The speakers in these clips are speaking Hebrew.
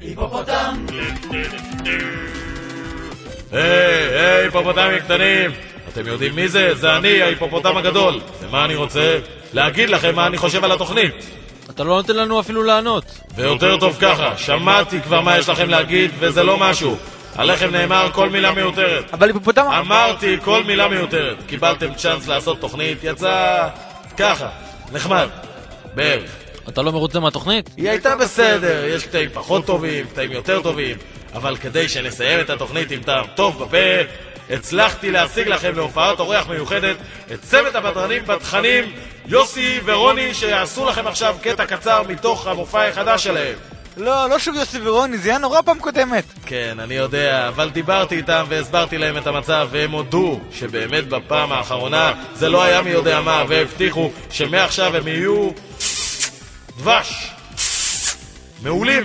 היפופוטם! היי, היי, היפופוטמים קטנים! אתם יודעים מי זה? זה אני, ההיפופוטם הגדול. ומה אני רוצה? להגיד לכם מה אני חושב על התוכנית. אתה לא נותן לנו אפילו לענות. ויותר טוב ככה, שמעתי כבר מה יש לכם להגיד, וזה לא משהו. עליכם נאמר כל מילה מיותרת. אבל היפופוטם... אמרתי כל מילה מיותרת. קיבלתם צ'אנס לעשות תוכנית, יצא ככה, נחמד. בערך. אתה לא מרוצה מהתוכנית? היא הייתה בסדר, יש קטעים פחות טובים, קטעים יותר טובים, אבל כדי שנסיים את התוכנית עם טעם טוב בפה, הצלחתי להשיג לכם להופעת אורח מיוחדת את צוות הבדרנים בתכנים יוסי ורוני שיעשו לכם עכשיו קטע קצר מתוך המופע החדש שלהם. לא, לא שוב יוסי ורוני, זה היה נורא פעם קודמת. כן, אני יודע, אבל דיברתי איתם והסברתי להם את המצב, והם הודו שבאמת בפעם האחרונה זה לא היה מי יודע מה, והבטיחו שמעכשיו הם יהיו דבש. מעולים.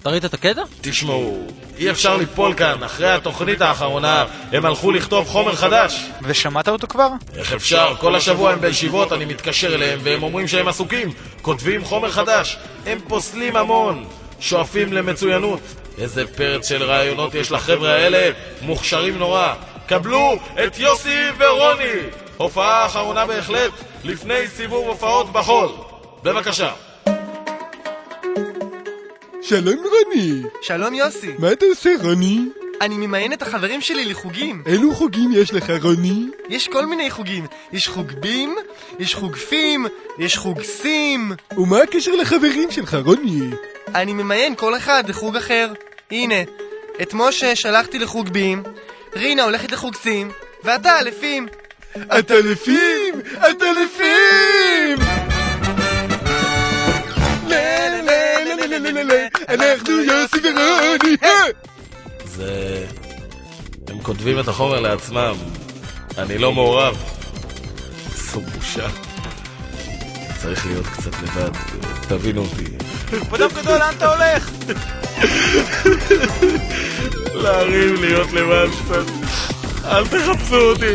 אתה ראית את הקטע? תשמעו, אי אפשר ליפול כאן, אחרי התוכנית האחרונה הם הלכו לכתוב חומר חדש. ושמעת אותו כבר? איך אפשר? כל השבוע הם בישיבות, אני מתקשר אליהם והם אומרים שהם עסוקים, כותבים חומר חדש, הם פוסלים המון, שואפים למצוינות. איזה פרץ של רעיונות יש לחבר'ה האלה, מוכשרים נורא. קבלו את יוסי ורוני! הופעה אחרונה בהחלט, לפני סיבוב הופעות בחול. בבקשה. שלום רוני, שלום יוסי, מה אתה עושה רוני? אני ממיין את החברים שלי לחוגים. אילו חוגים יש לך רוני? יש כל מיני חוגים. יש חוג בים, יש חוג פים, יש חוג סים. ומה הקשר לחברים שלך רוני? אני ממיין כל אחד לחוג אחר. הנה, את משה שלחתי לחוג בים, רינה הולכת לחוג סים, ואתה לפים. עטלפים! עטלפים! אנחנו יוסי ורוני! זה... הם כותבים את החומר לעצמם. אני לא מעורב. זו בושה. צריך להיות קצת לבד, תבינו אותי. היפופוטם גדול, לאן אתה הולך? להרים להיות לבד קצת. אל תחפשו אותי.